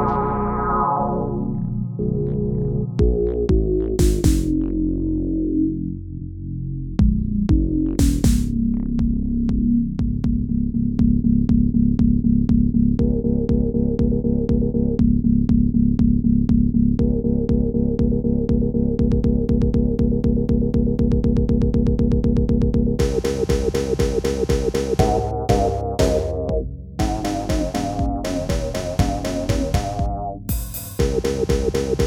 you Bill, Bill, Bill.